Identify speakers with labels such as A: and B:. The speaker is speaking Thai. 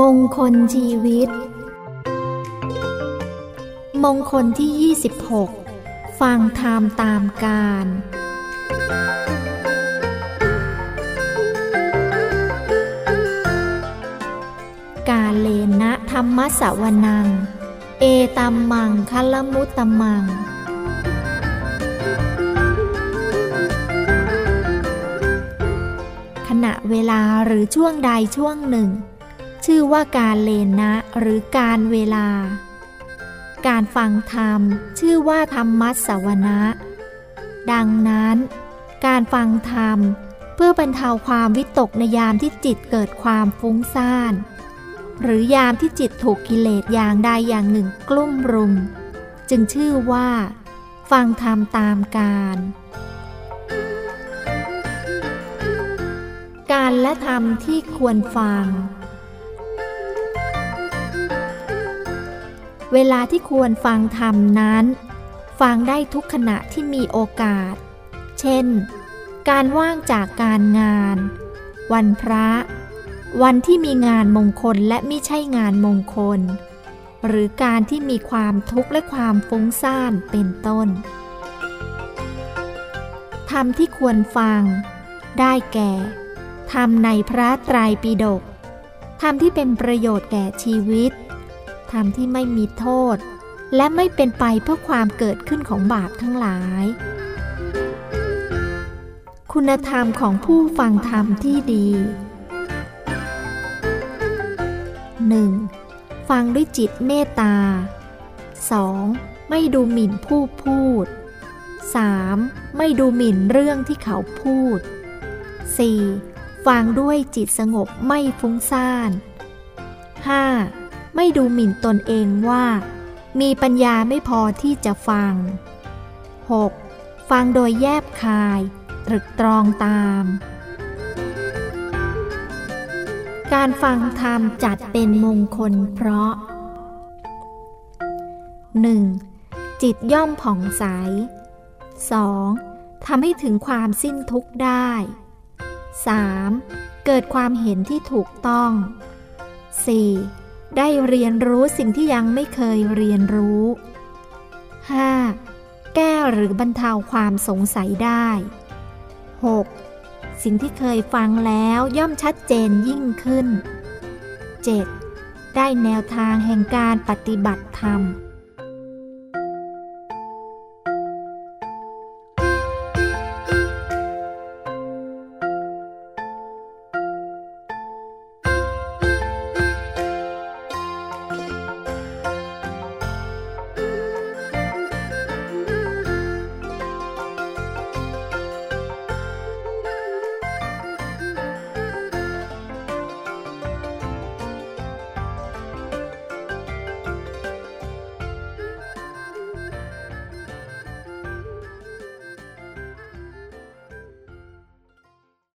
A: มงคลชีวิต มงคลที่ 26 ฟังธรรมตามการ กาเลนะธรรมสวนัง เอตัมมังคัลมุตตมังขณะเวลาหรือช่วงใดช่วงหนึ่ง ชื่อว่าการเลนะหรือการเวลา การฟังธรรมชื่อว่าธรรมัสวนะ ดังนั้น การฟังธรรมเพื่อบรรเทาความวิตกในยามที่จิตเกิดความฟุ้งซ่าน หรือยามที่จิตถูกกิเลสอย่างใดอย่างหนึ่งกลุ่มรุม จึงชื่อว่า ฟังธรรมตามการการและธรรมที่ควรฟัง เวลาที่ควรฟังธรรมนั้น ฟังได้ทุกขณะที่มีโอกาส เช่น การว่างจากการงาน วันพระ วันที่มีงานมงคลและไม่ใช่งานมงคล หรือการที่มีความทุกข์และความฟุ้งซ่านเป็นต้น ธรรมที่ควรฟัง ได้แก่ ธรรมในพระไตรปิฎกธรรมที่เป็นประโยชน์แก่ชีวิต ธรรมที่ไม่มีโทษ และไม่เป็นไปเพื่อความเกิดขึ้นของบาปทั้งหลาย คุณธรรมของผู้ฟังธรรมที่ดี 1. ฟังด้วยจิตเมตตา 2. ไม่ดูหมิ่นผู้พูด 3. ไม่ดูหมิ่นเรื่องที่เขาพูด 4. ฟังด้วยจิตสงบไม่ฟุ้งซ่าน 5. ไม่ดูหมิ่นตนเองว่า มีปัญญาไม่พอที่จะฟัง 6. ฟังโดยแยบคาย ตรึกตรองตาม การฟังธรรมจัดเป็นมงคลเพราะ 1. จิตย่อมผ่องใส 2. ทำให้ถึงความสิ้นทุกข์ได้ 3. เกิดความเห็นที่ถูกต้อง 4. ได้เรียนรู้สิ่งที่ยังไม่เคยเรียนรู้ 5. แก้หรือบรรเทาความสงสัยได้ 6. สิ่งที่เคยฟังแล้วย่อมชัดเจนยิ่งขึ้น 7. ได้แนวทางแห่งการปฏิบัติธรรม